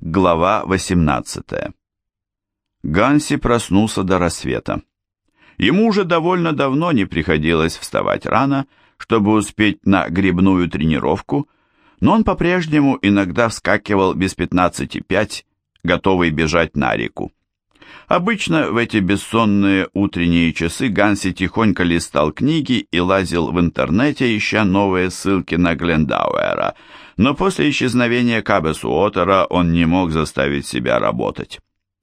Глава 18. Ганси проснулся до рассвета. Ему уже довольно давно не приходилось вставать рано, чтобы успеть на грибную тренировку, но он по-прежнему иногда вскакивал без пятнадцати пять, готовый бежать на реку. Обычно в эти бессонные утренние часы Ганси тихонько листал книги и лазил в интернете, ища новые ссылки на Глендауэра, но после исчезновения Кабесуотера он не мог заставить себя работать.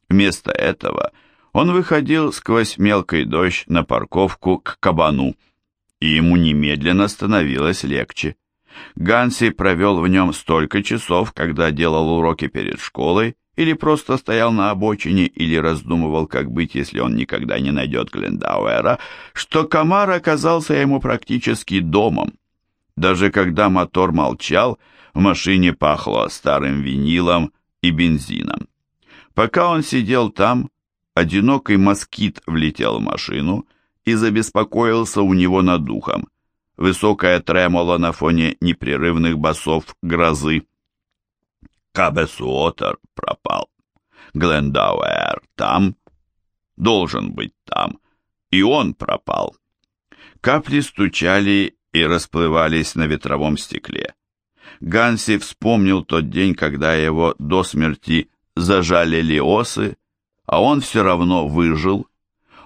Вместо этого он выходил сквозь мелкий дождь на парковку к кабану, и ему немедленно становилось легче. Ганси провел в нем столько часов, когда делал уроки перед школой, или просто стоял на обочине, или раздумывал, как быть, если он никогда не найдет Глендауэра, что комар оказался ему практически домом. Даже когда мотор молчал, в машине пахло старым винилом и бензином. Пока он сидел там, одинокий москит влетел в машину и забеспокоился у него над духом. Высокая тремоло на фоне непрерывных басов грозы. Кабесуотер пропал. Глендауэр там, должен быть там, и он пропал. Капли стучали и расплывались на ветровом стекле. Ганси вспомнил тот день, когда его до смерти зажалили осы, а он все равно выжил.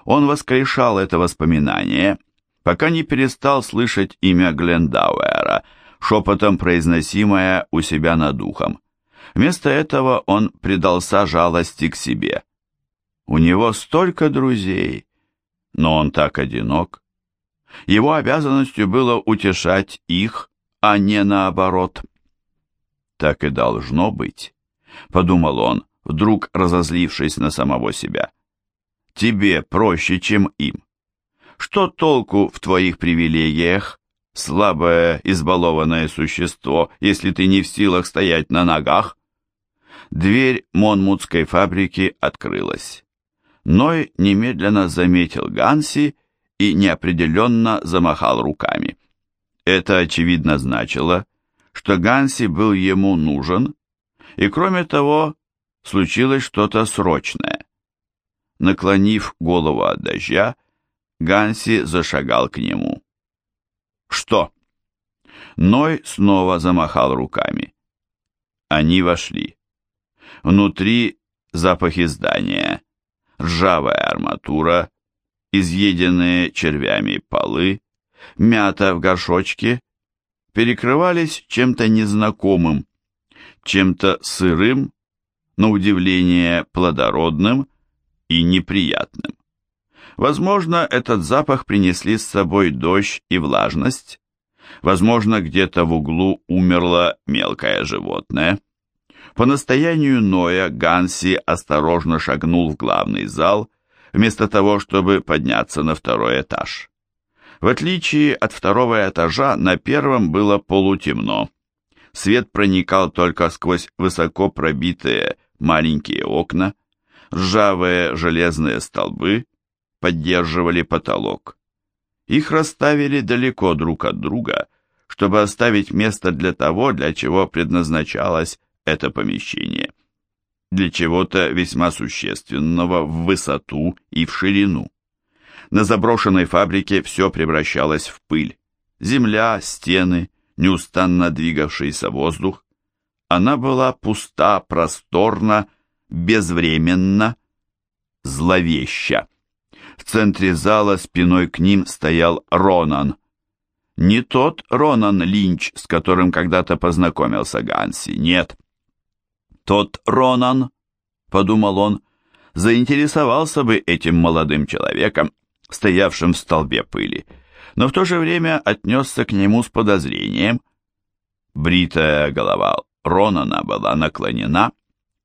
Он воскрешал это воспоминание, пока не перестал слышать имя Глендауэра, шепотом произносимое у себя над духом. Вместо этого он предался жалости к себе. У него столько друзей, но он так одинок. Его обязанностью было утешать их, а не наоборот. Так и должно быть, подумал он, вдруг разозлившись на самого себя. Тебе проще, чем им. Что толку в твоих привилегиях, слабое, избалованное существо, если ты не в силах стоять на ногах? Дверь Монмутской фабрики открылась. Ной немедленно заметил Ганси и неопределенно замахал руками. Это, очевидно, значило, что Ганси был ему нужен, и, кроме того, случилось что-то срочное. Наклонив голову от дождя, Ганси зашагал к нему. «Что?» Ной снова замахал руками. Они вошли. Внутри запахи здания, ржавая арматура, изъеденные червями полы, мята в горшочке перекрывались чем-то незнакомым, чем-то сырым, на удивление плодородным и неприятным. Возможно, этот запах принесли с собой дождь и влажность. Возможно, где-то в углу умерло мелкое животное. По настоянию Ноя Ганси осторожно шагнул в главный зал, вместо того, чтобы подняться на второй этаж. В отличие от второго этажа, на первом было полутемно. Свет проникал только сквозь высоко пробитые маленькие окна, ржавые железные столбы поддерживали потолок. Их расставили далеко друг от друга, чтобы оставить место для того, для чего предназначалось это помещение. Для чего-то весьма существенного в высоту и в ширину. На заброшенной фабрике все превращалось в пыль. Земля, стены, неустанно двигавшийся воздух. Она была пуста, просторна, безвременна, зловеща. В центре зала спиной к ним стоял Ронан. Не тот Ронан Линч, с которым когда-то познакомился Ганси, нет. Тот Ронан, подумал он, заинтересовался бы этим молодым человеком, стоявшим в столбе пыли, но в то же время отнесся к нему с подозрением. Бритая голова Ронана была наклонена,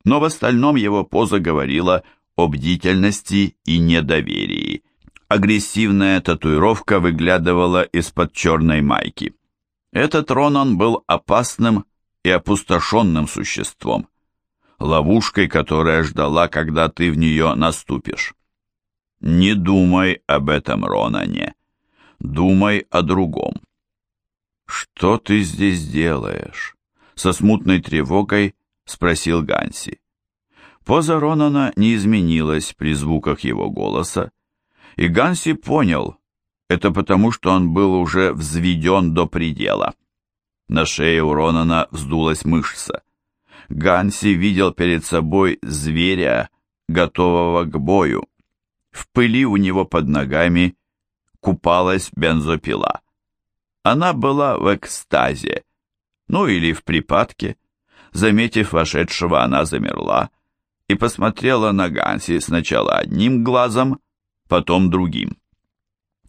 но в остальном его поза говорила о бдительности и недоверии. Агрессивная татуировка выглядывала из-под черной майки. Этот Ронан был опасным и опустошенным существом, ловушкой, которая ждала, когда ты в нее наступишь. Не думай об этом, Ронане. Думай о другом. Что ты здесь делаешь? Со смутной тревогой — спросил Ганси. Поза Ронана не изменилась при звуках его голоса, и Ганси понял, это потому, что он был уже взведен до предела. На шее у Ронана вздулась мышца. Ганси видел перед собой зверя, готового к бою. В пыли у него под ногами купалась бензопила. Она была в экстазе, ну или в припадке. Заметив вошедшего, она замерла и посмотрела на Ганси сначала одним глазом, потом другим.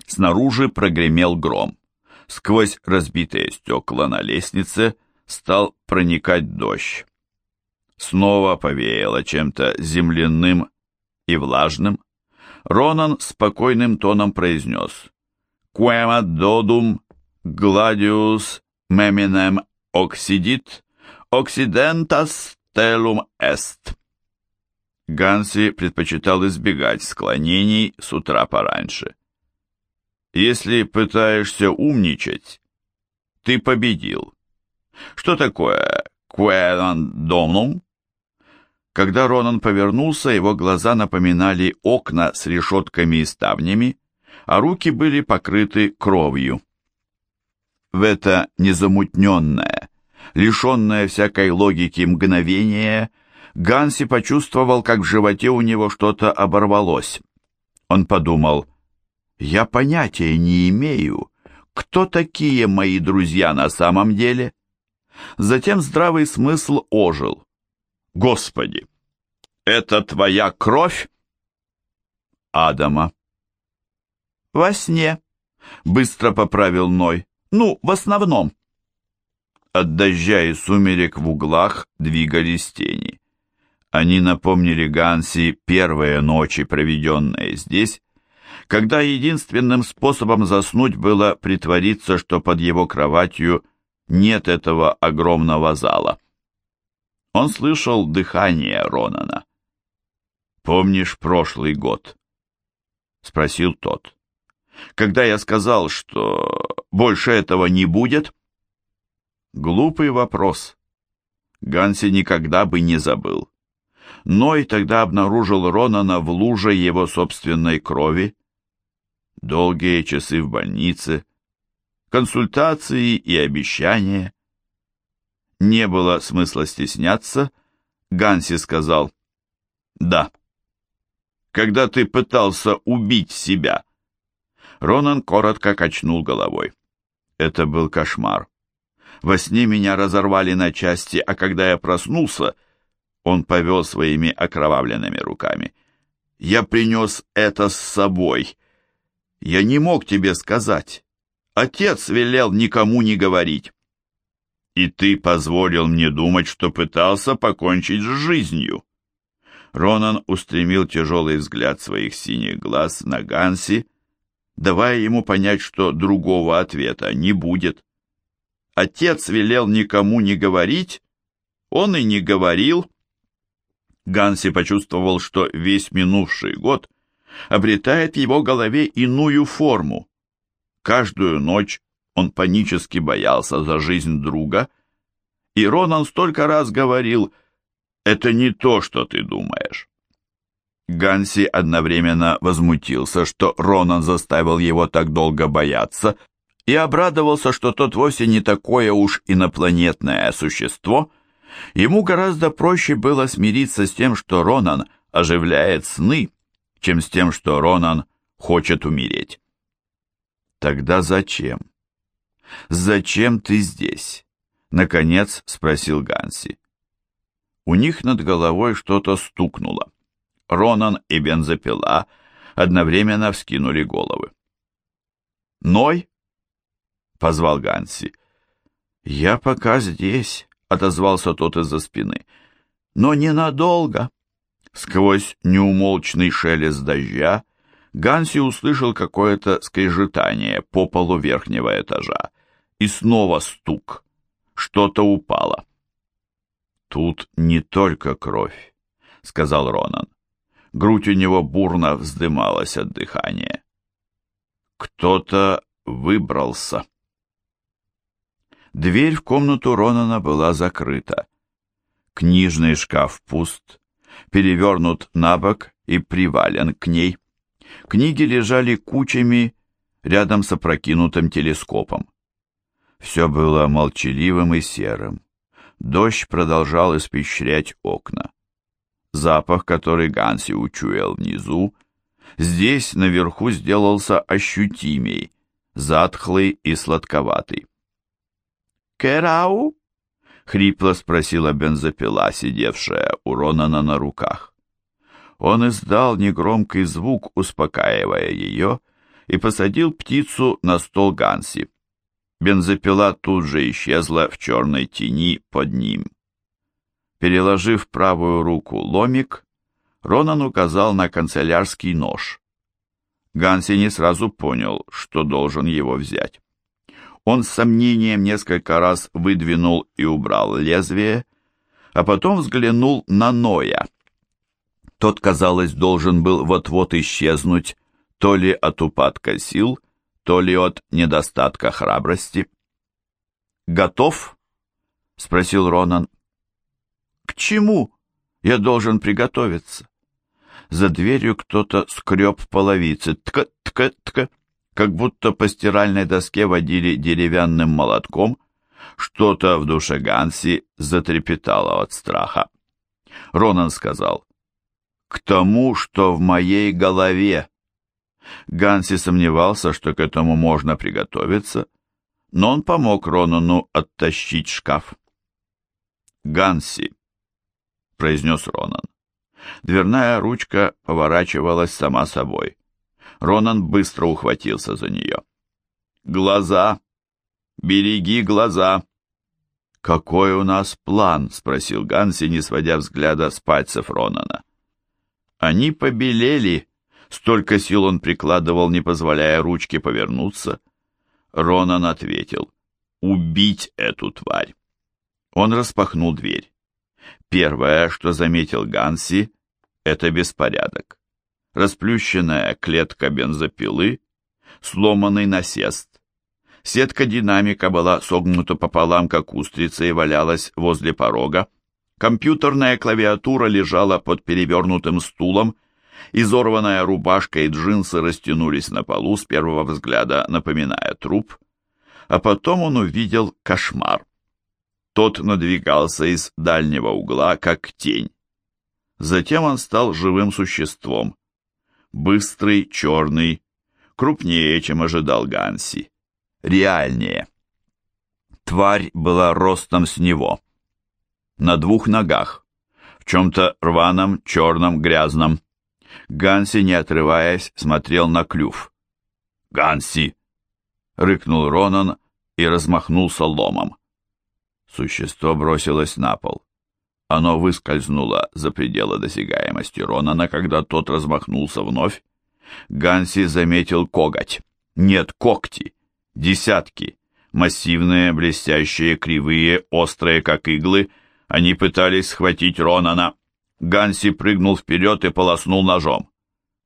Снаружи прогремел гром. Сквозь разбитые стекла на лестнице стал проникать дождь. Снова повеяло чем-то земляным и влажным. Ронан спокойным тоном произнес «Quema dodum gladius meminem occidit, occidentas telum est». Ганси предпочитал избегать склонений с утра пораньше. Если пытаешься умничать, ты победил. Что такое «queran domnum»? Когда Ронан повернулся, его глаза напоминали окна с решетками и ставнями, а руки были покрыты кровью. В это незамутненное, лишенное всякой логики мгновение, Ганси почувствовал, как в животе у него что-то оборвалось. Он подумал, «Я понятия не имею, кто такие мои друзья на самом деле?» Затем здравый смысл ожил. «Господи, это твоя кровь?» Адама. «Во сне», — быстро поправил Ной. «Ну, в основном». От дождя и сумерек в углах двигались тени. Они напомнили Ганси первые ночи, проведенные здесь, когда единственным способом заснуть было притвориться, что под его кроватью нет этого огромного зала. Он слышал дыхание Ронана. «Помнишь прошлый год?» — спросил тот. «Когда я сказал, что больше этого не будет?» Глупый вопрос. Ганси никогда бы не забыл. Ной тогда обнаружил Ронана в луже его собственной крови. Долгие часы в больнице, консультации и обещания. Не было смысла стесняться, Ганси сказал «Да». Когда ты пытался убить себя. Ронан коротко качнул головой. Это был кошмар. Во сне меня разорвали на части, а когда я проснулся, он повел своими окровавленными руками. Я принес это с собой. Я не мог тебе сказать. Отец велел никому не говорить. И ты позволил мне думать, что пытался покончить с жизнью. Ронан устремил тяжелый взгляд своих синих глаз на Ганси, давая ему понять, что другого ответа не будет. Отец велел никому не говорить, он и не говорил. Ганси почувствовал, что весь минувший год обретает в его голове иную форму. Каждую ночь он панически боялся за жизнь друга, и Ронан столько раз говорил «Это не то, что ты думаешь». Ганси одновременно возмутился, что Ронан заставил его так долго бояться, и обрадовался, что тот вовсе не такое уж инопланетное существо. Ему гораздо проще было смириться с тем, что Ронан оживляет сны, чем с тем, что Ронан хочет умереть. Тогда зачем? Зачем ты здесь? Наконец спросил Ганси. У них над головой что-то стукнуло. Ронан и бензопила одновременно вскинули головы. «Ной?» — позвал Ганси. «Я пока здесь», — отозвался тот из-за спины. «Но ненадолго». Сквозь неумолчный шелест дождя Ганси услышал какое-то скрежетание по полу верхнего этажа. И снова стук. Что-то упало. «Тут не только кровь», — сказал Ронан. Грудь у него бурно вздымалась от дыхания. «Кто-то выбрался». Дверь в комнату Ронана была закрыта. Книжный шкаф пуст, перевернут на бок и привален к ней. Книги лежали кучами рядом с опрокинутым телескопом. Все было молчаливым и серым. Дождь продолжал испещрять окна. Запах, который Ганси учуял внизу, здесь наверху сделался ощутимей, затхлый и сладковатый. «Керау?» — хрипло спросила бензопила, сидевшая у Ронана на руках. Он издал негромкий звук, успокаивая ее, и посадил птицу на стол Ганси. Бензопила тут же исчезла в черной тени под ним. Переложив правую руку ломик, Ронан указал на канцелярский нож. Ганси не сразу понял, что должен его взять. Он с сомнением несколько раз выдвинул и убрал лезвие, а потом взглянул на Ноя. Тот, казалось, должен был вот-вот исчезнуть, то ли от упадка сил, то ли от недостатка храбрости. «Готов?» — спросил Ронан. «К чему я должен приготовиться?» За дверью кто-то скреб половицы. Тка-тка-тка как будто по стиральной доске водили деревянным молотком, что-то в душе Ганси затрепетало от страха. Ронан сказал, «К тому, что в моей голове». Ганси сомневался, что к этому можно приготовиться, но он помог Ронану оттащить шкаф. «Ганси», — произнес Ронан. Дверная ручка поворачивалась сама собой. Ронан быстро ухватился за нее. «Глаза! Береги глаза!» «Какой у нас план?» — спросил Ганси, не сводя взгляда с пальцев Ронана. Они побелели. Столько сил он прикладывал, не позволяя ручке повернуться. Ронан ответил. «Убить эту тварь!» Он распахнул дверь. Первое, что заметил Ганси, — это беспорядок расплющенная клетка бензопилы, сломанный насест. Сетка динамика была согнута пополам, как устрица, и валялась возле порога. Компьютерная клавиатура лежала под перевернутым стулом, изорванная рубашка и джинсы растянулись на полу, с первого взгляда напоминая труп. А потом он увидел кошмар. Тот надвигался из дальнего угла, как тень. Затем он стал живым существом быстрый, черный, крупнее, чем ожидал Ганси, реальнее. Тварь была ростом с него, на двух ногах, в чем-то рваном, черном, грязном. Ганси, не отрываясь, смотрел на клюв. «Ганси!» — рыкнул Ронан и размахнулся ломом. Существо бросилось на пол. Оно выскользнуло за пределы досягаемости Ронана, когда тот размахнулся вновь. Ганси заметил коготь. Нет, когти. Десятки. Массивные, блестящие, кривые, острые, как иглы. Они пытались схватить Ронана. Ганси прыгнул вперед и полоснул ножом.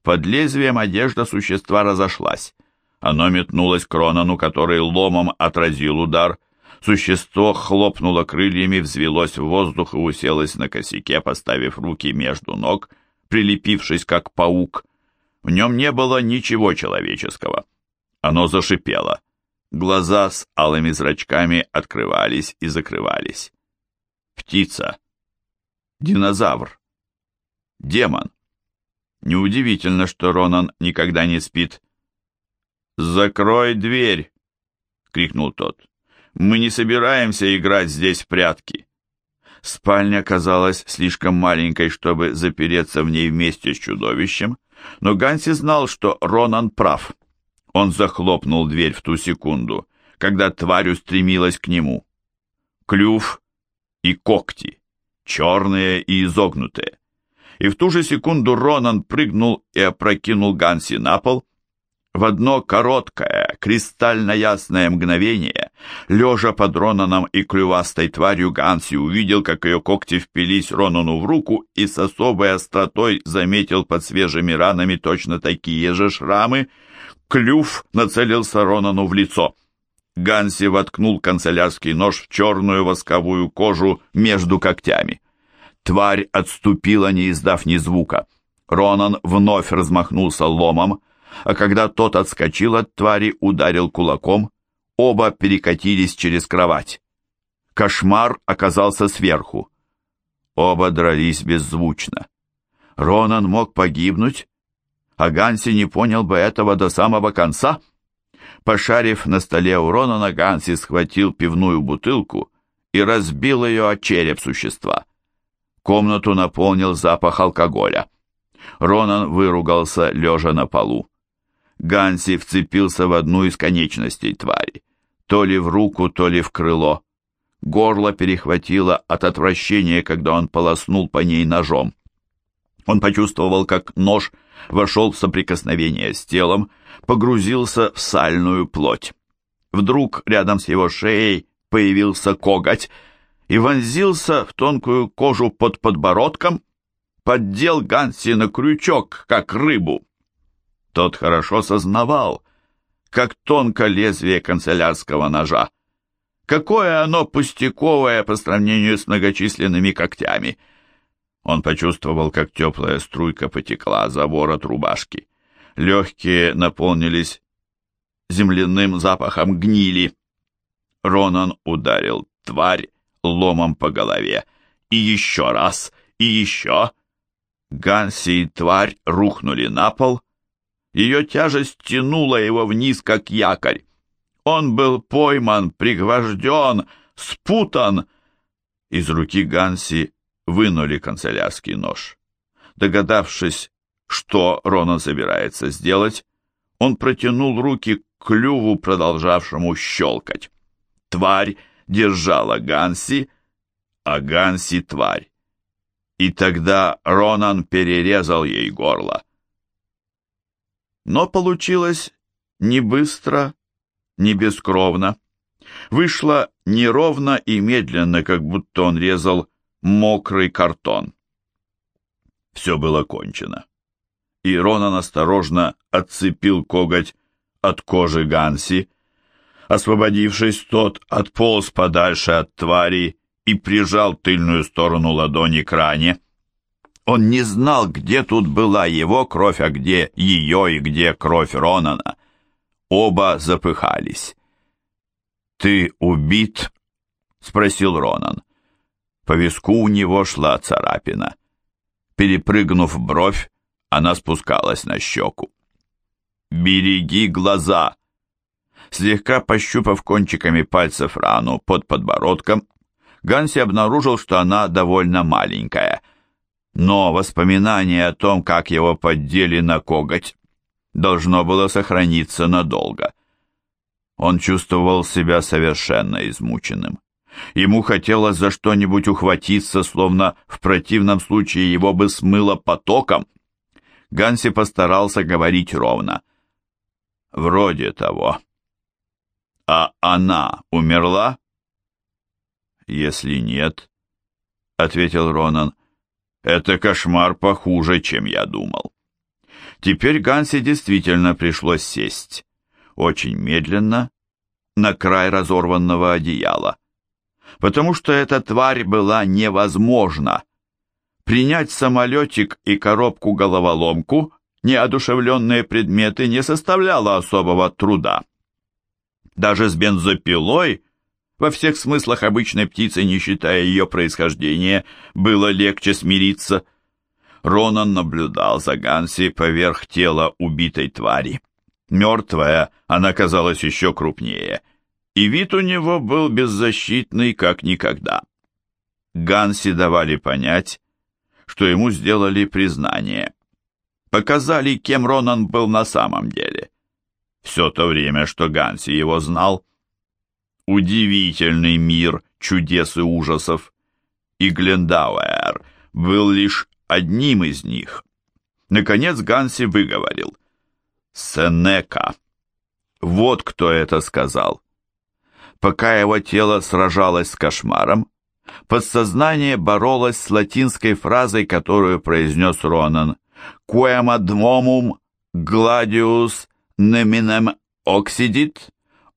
Под лезвием одежда существа разошлась. Оно метнулось к Ронану, который ломом отразил удар, Существо хлопнуло крыльями, взвелось в воздух и уселось на косяке, поставив руки между ног, прилепившись как паук. В нем не было ничего человеческого. Оно зашипело. Глаза с алыми зрачками открывались и закрывались. Птица. Динозавр. Демон. Неудивительно, что Ронан никогда не спит. «Закрой дверь!» — крикнул тот. Мы не собираемся играть здесь в прятки. Спальня казалась слишком маленькой, чтобы запереться в ней вместе с чудовищем, но Ганси знал, что Ронан прав. Он захлопнул дверь в ту секунду, когда тварь устремилась к нему. Клюв и когти, черные и изогнутые. И в ту же секунду Ронан прыгнул и опрокинул Ганси на пол. В одно короткое, кристально ясное мгновение Лежа под Ронаном и клювастой тварью, Ганси увидел, как ее когти впились Ронану в руку и с особой остротой заметил под свежими ранами точно такие же шрамы. Клюв нацелился Ронану в лицо. Ганси воткнул канцелярский нож в черную восковую кожу между когтями. Тварь отступила, не издав ни звука. Ронан вновь размахнулся ломом, а когда тот отскочил от твари, ударил кулаком, оба перекатились через кровать. Кошмар оказался сверху. Оба дрались беззвучно. Ронан мог погибнуть, а Ганси не понял бы этого до самого конца. Пошарив на столе у Ронана, Ганси схватил пивную бутылку и разбил ее о череп существа. Комнату наполнил запах алкоголя. Ронан выругался, лежа на полу. Ганси вцепился в одну из конечностей твари, то ли в руку, то ли в крыло. Горло перехватило от отвращения, когда он полоснул по ней ножом. Он почувствовал, как нож вошел в соприкосновение с телом, погрузился в сальную плоть. Вдруг рядом с его шеей появился коготь и вонзился в тонкую кожу под подбородком, поддел Ганси на крючок, как рыбу. Тот хорошо сознавал, как тонко лезвие канцелярского ножа. Какое оно пустяковое по сравнению с многочисленными когтями. Он почувствовал, как теплая струйка потекла за ворот рубашки. Легкие наполнились земляным запахом гнили. Ронан ударил тварь ломом по голове. И еще раз, и еще. Ганси и тварь рухнули на пол. Ее тяжесть тянула его вниз, как якорь. Он был пойман, пригвожден, спутан. Из руки Ганси вынули канцелярский нож. Догадавшись, что Ронан собирается сделать, он протянул руки к клюву, продолжавшему щелкать. Тварь держала Ганси, а Ганси — тварь. И тогда Ронан перерезал ей горло. Но получилось не быстро, не бескровно. Вышло неровно и медленно, как будто он резал мокрый картон. Все было кончено. И Ронан осторожно отцепил коготь от кожи Ганси. Освободившись, тот отполз подальше от твари и прижал тыльную сторону ладони к ране. Он не знал, где тут была его кровь, а где ее и где кровь Ронана. Оба запыхались. «Ты убит?» — спросил Ронан. По виску у него шла царапина. Перепрыгнув бровь, она спускалась на щеку. «Береги глаза!» Слегка пощупав кончиками пальцев рану под подбородком, Ганси обнаружил, что она довольно маленькая — но воспоминание о том, как его поддели на коготь, должно было сохраниться надолго. Он чувствовал себя совершенно измученным. Ему хотелось за что-нибудь ухватиться, словно в противном случае его бы смыло потоком. Ганси постарался говорить ровно. «Вроде того». «А она умерла?» «Если нет», — ответил Ронан, это кошмар похуже, чем я думал. Теперь Гансе действительно пришлось сесть. Очень медленно, на край разорванного одеяла. Потому что эта тварь была невозможна. Принять самолетик и коробку-головоломку, неодушевленные предметы, не составляло особого труда. Даже с бензопилой во всех смыслах обычной птицы, не считая ее происхождения, было легче смириться. Ронан наблюдал за Ганси поверх тела убитой твари. Мертвая, она казалась еще крупнее, и вид у него был беззащитный, как никогда. Ганси давали понять, что ему сделали признание. Показали, кем Ронан был на самом деле. Все то время, что Ганси его знал, удивительный мир чудес и ужасов, и Глендауэр был лишь одним из них. Наконец Ганси выговорил. «Сенека». Вот кто это сказал. Пока его тело сражалось с кошмаром, подсознание боролось с латинской фразой, которую произнес Ронан. «Quem ad momum gladius neminem occidit?»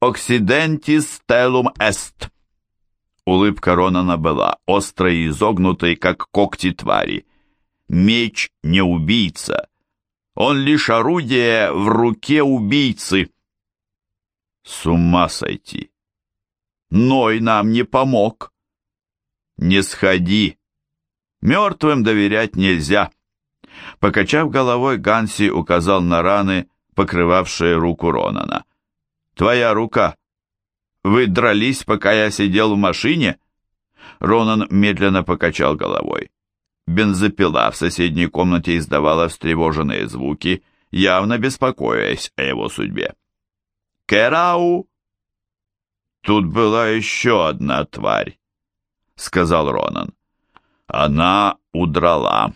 «Occidentis stelum est». Улыбка Ронана была острой и изогнутой, как когти твари. Меч не убийца. Он лишь орудие в руке убийцы. С ума сойти. Ной нам не помог. Не сходи. Мертвым доверять нельзя. Покачав головой, Ганси указал на раны, покрывавшие руку Ронана. «Твоя рука. Вы дрались, пока я сидел в машине?» Ронан медленно покачал головой. Бензопила в соседней комнате издавала встревоженные звуки, явно беспокоясь о его судьбе. «Керау!» «Тут была еще одна тварь», — сказал Ронан. «Она удрала».